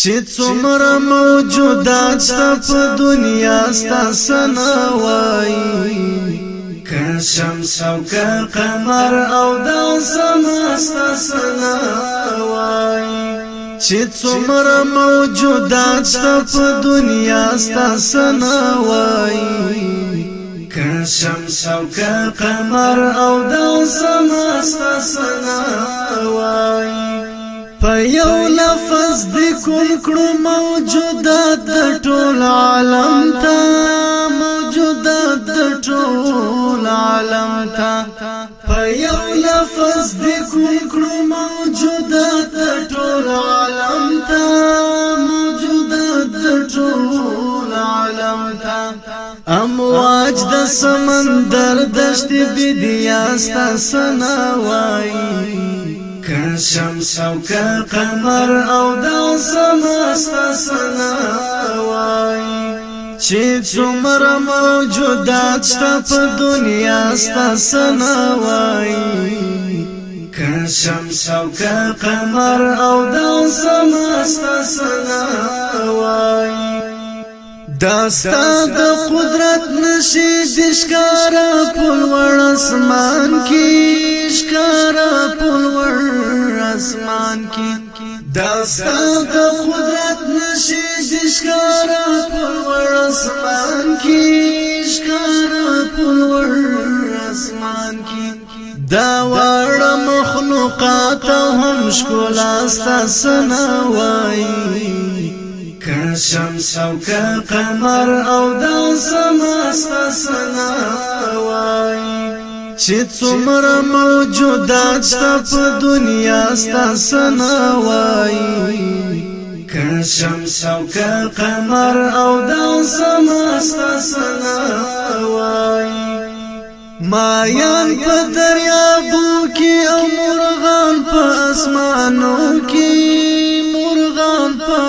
چې څومره موجودات ستا په دنیا ستا سنا وای که شمس او که قمر او دا سما ستا سنا وای چې څومره موجودات ستا په دنیا ستا سنا وای که شمس او که قمر او دا سما ستا سنا وای په یو لفظ د کوم کړو موجودات د ټول عالم ته موجودات د ټول عالم ته په یو لفظ د کوم کړو موجودات د ټول عالم ته موجودات د ټول عالم ته امواج د سمندر دشت بيدیا ستا سنا وایي که شمس او که قمر او دا سمستا سنا وای چې څومره موجودات شته په دنیا ستا سنا وای که شمس او که قمر او دا سمستا سنا وای داستا د قدرت نشي دشکار په لوړ اسمان کې اسمان کی داستا د قدرت نشي ښکارا پر ور اسمان کی ښکارا پر ور اسمان کی دا وړ مخلوقات هم ښکلا ستاسنا وای کړه شمس او کړه قمر او دا سما ستاسنا وای چې څومره موجودات شته په دنیا ستاسو نه وایي کړه شمس او کړه قمر او د سما ستاسو نه وایي مایان په دریابو کې او مرغان په اسمانو کې مرغان په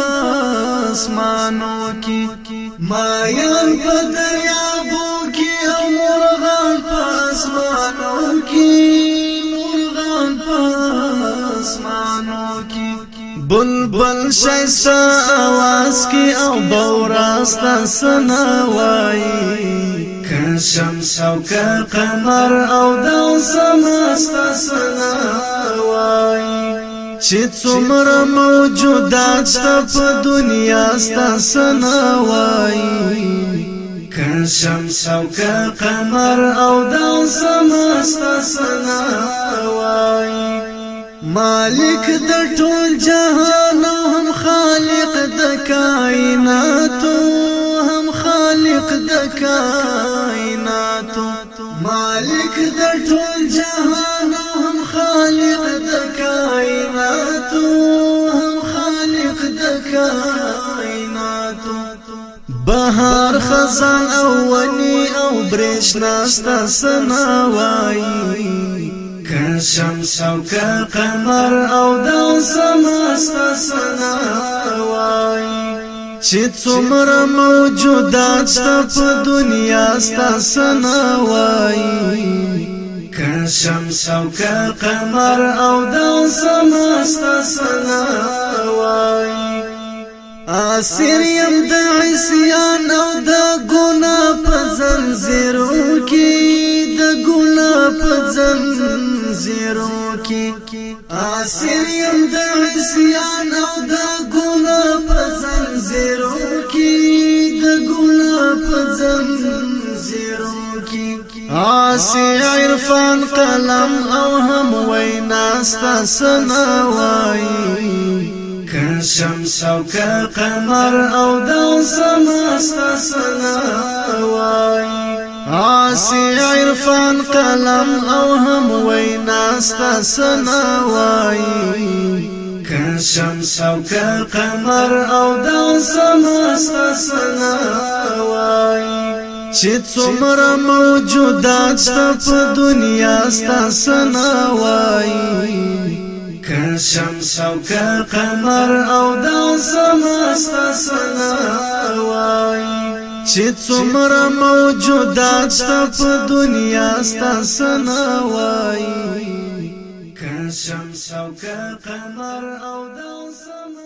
اسمانو کې مایان په دریابو بلبل شایسته आवाज کې او بوراستا سناوي که شمس او که قمر او د سماستا سناوي چې څومره موجودات شته په دنیا ستا سناوي که شمس او که قمر او د سماستا سناوي مالك د ټول جهان هم خالق د کائنات هم خالق د کائنات مالک د ټول جهان هم خالق د کائنات هم خالق د کائنات بهار خزان اولي او برېښنا ستا که شمس او که قمر او دا سمست سنا وای چې څومره موجودات شته په دنیا ستا سنا وای که شمس او که قمر او دا سمست سنا وای اسیر يم د عصيان او د ګنا په زنجیرو کې د ګنا په زنجیرو زیرو کې اسیر يم د عدسيان او د ګنا په زنجیرو کې د ګنا په زنجیرو کې اسی عرفان قلم او هم وینا ست سنا وای کن شمس او کن قمر او د سما ست سنا وای اسی عرفان قلم او هم وینا ناستا سنا وای که شمس او که قمر او دا سماستا سنا وای چې څومره موجودات شته په دنیا ستا سنا وای که شمس او که قمر او دا سماستا سنا وای چې څومره موجودات شته په دنیا ستا سنا وای شمس او كقمر او د